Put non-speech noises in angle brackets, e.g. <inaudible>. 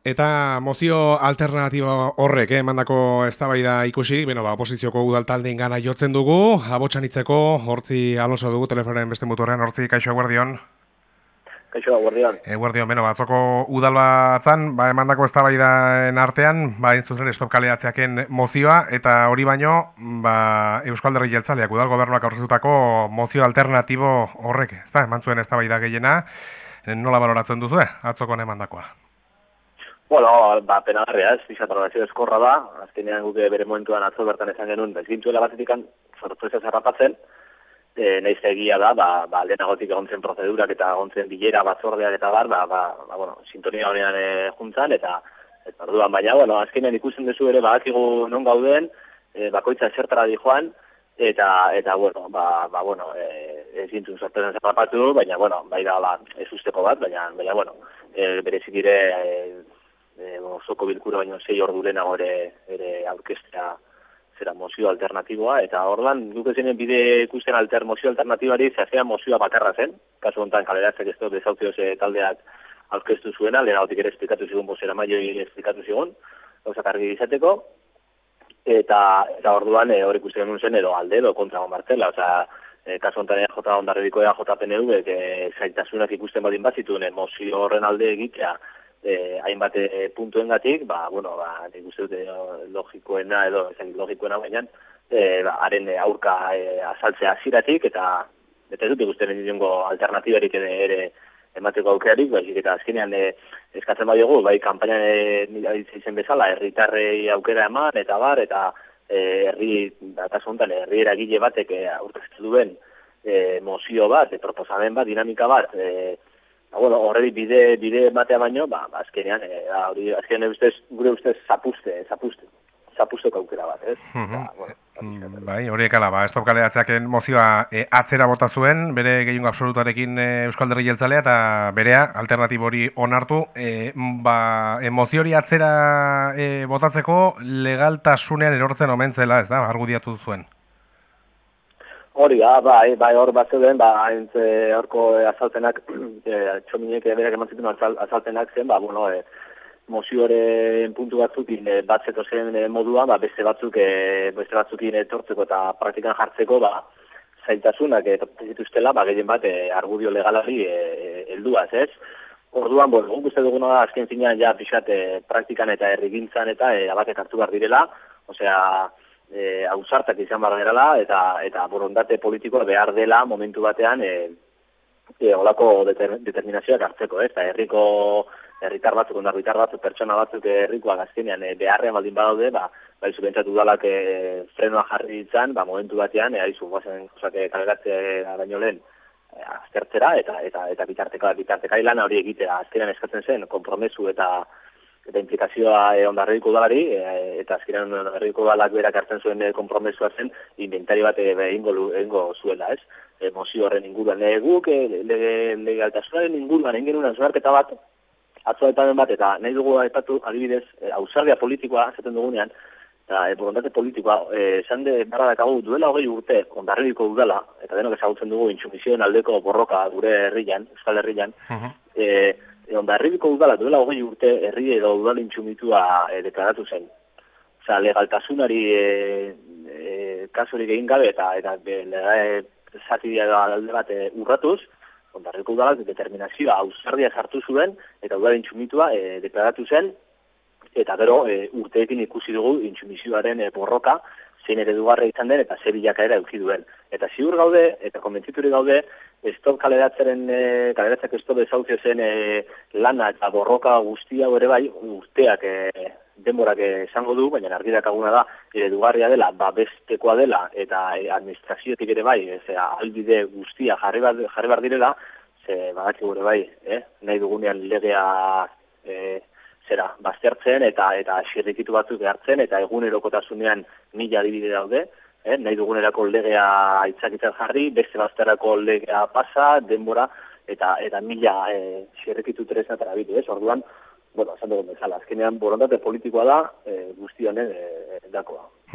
Eta mozio alternatibo horrek, eh, mandako eztabaida ikusi, bueno, ba, oposizioko udaltaldeen gana jotzen dugu, abotsan itzeko, hortzi Alonso dugu, telefonen beste muturrean, hortzi, kaixo guardion. Kaixo guardion. E, guardion, beno, batzoko udal batzan, ba, emandako eztabaidaen artean, ba, intzuzen, estop kaleatzeaken mozioa, eta hori baino, ba, Euskal Derri Jeltzaleak, udal gobernuak aurrezutako mozio alternatibo horrek, ez da, emantzuen eztabaida gehiena, nola baloratzen duzu, eh, atzoko emandakoa. Bueno, ba, pena garria, ez, pixat eskorra da, azkenean guke bere momentuan atzo bertan esan genuen, ez gintzuela batetik sorpresa zarrapatzen, e, nahiz egia da, ba, ba, lehenagotik egon zen prozedurak eta egon zen bilera batzordeak eta bar, ba, ba, ba bueno, sintonia honean e, juntzan, eta ez orduan baina, bueno, azkenean ikusten duzu ere, badakigu non gauden, e, bakoitza zertara di joan, eta, eta bueno, ba, ba, bueno, e, ez gintzun sorpresa zarrapatu, baina, bueno, bai da, ba, ez usteko bat, baina, baina, bueno, e, berezik ere, e, e, osoko bilkura baino sei ordu lehenago ere ere aurkestea zera mozio alternatiboa eta ordan guk ezenen bide ikusten alter mozio alternatibari zehazea mozioa bakarra zen. Kasu hontan kaleratzek ez dut desautioz taldeak aurkeztu zuena lehenagotik ere esplikatu zigun bozera maio esplikatu zigun gauzak argi izateko. Eta eta orduan e, hor ikusten genuen zen edo alde edo kontra martela osea e, kasu hontan jota ondarribiko ea JPNV que zaitasunak ikusten badin bazituen mozio horren alde egitea eh hainbat e, puntuengatik, ba bueno, ba nik uste dut eh, logikoena edo ez logikoena baina eh ba haren aurka e, azaltzea hasiratik eta bete dut ikusten inongo alternatibarik ere, ere emateko aukerarik, baizik eta azkenean e, eskatzen badiogu, bai kanpainan e, izen bezala herritarrei aukera eman eta bar eta e, herri data hontan herri eragile batek aurkeztu duen e, mozio bat, e, proposamen bat, dinamika bat, e, bueno, horredi bide, bide batea baino, ba, ba azkenean, e, hori, azkenean ustez, gure ustez zapuste, zapuste, zapuste kaukera bat, ez? Mm -hmm. ba, bueno, mm, bai, hori ekala, ba, ez topkale atzeaken mozioa e, atzera bota zuen, bere gehiungo absolutarekin e, Euskal Derri Jeltzalea, eta berea, alternatibo hori onartu, e, ba, mozio hori atzera e, botatzeko legaltasunean erortzen omentzela, ez da, argudiatu zuen? Hori da, bai, bai, hor bat zeuden, ba, haintze horko e, azaltenak, <clears throat> e, txominek eberak eman zituen azaltenak zen, ba, bueno, e, mozioaren puntu batzukin e, bat zeto zen e, moduan, ba, beste batzuk, e, beste batzukin etortzeko eta praktikan jartzeko, ba, zailtasunak etortzen zituztela, ba, gehien bat, e, argudio legalari e, helduaz, ez? Orduan, bueno, guk uste duguna da, azken zinean, ja, pixat, e, praktikan eta errigintzan eta e, abatek hartu behar direla, osea, e, ausartak izan barra gerala, eta, eta borondate politikoa behar dela momentu batean e, e, olako deter, determinazioak hartzeko, ez? Eta herriko herritar batzuk, ondar batzuk, pertsona batzuk herrikoak azkenean e, beharrean baldin badaude, ba, bai zubentzatu dalak e, frenoa jarri ditzan, ba, momentu batean, e, aizu, guazen, josake, kaleratze baino lehen, e, aztertzera, eta, eta, eta bitarteka, bitarteka ilana hori egitea, azkenean eskatzen zen, kompromesu eta eta implikazioa e, ondarriko udalari, e, eta azkenean ondarriko udalak berak hartzen zuen e, kompromesua zen, inventari bat egingo zuela, ez? E, mozio horren inguruan, e, guk, e, legaltasunaren inguruan, egin genuen zuarketa bat, atzoa bat, eta nahi dugu aipatu, adibidez, e, politikoa, zaten dugunean, eta e, borondate politikoa, esan de barra dakagu, duela hogei urte, ondarriko udala, eta denok ezagutzen dugu, intxumizioen aldeko borroka gure herrian, euskal herrian, uh egon herribiko udala duela hogei urte herri edo udalin txumitua e, deklaratu zen. Osa, legaltasunari e, e, kasurik egin gabe eta eta lega e, zati alde bat e, urratuz, ondarriko udalak determinazioa ausardia sartu zuen eta udalin txumitua e, deklaratu zen eta gero e, urteekin ikusi dugu intxumizioaren e, borroka zein eredugarra izan den eta zer bilakaera eduki duen. Eta ziur gaude, eta konbentzituri gaude, estop kaleratzeren, e, kaleratzak estop ezauzio zen e, lana eta borroka guztia ere bai, urteak e, denborak esango du, baina argirak aguna da, eredugarria dela, babestekoa dela, eta e, administrazioetik ere bai, ez, albide guztia jarri bar, jarri bar direla, ze badaki gure bai, eh? nahi dugunean legea e, zera, baztertzen eta eta xirrikitu batzuk behartzen eta egunerokotasunean mila adibide daude, eh, nahi dugunerako legea aitzakitzen jarri, beste bazterako legea pasa, denbora eta eta mila eh xirrikitu tresnatara bitu, ez? Orduan, bueno, esan dugu bezala, azkenean borondate politikoa da, eh, guzti honen eh, dakoa.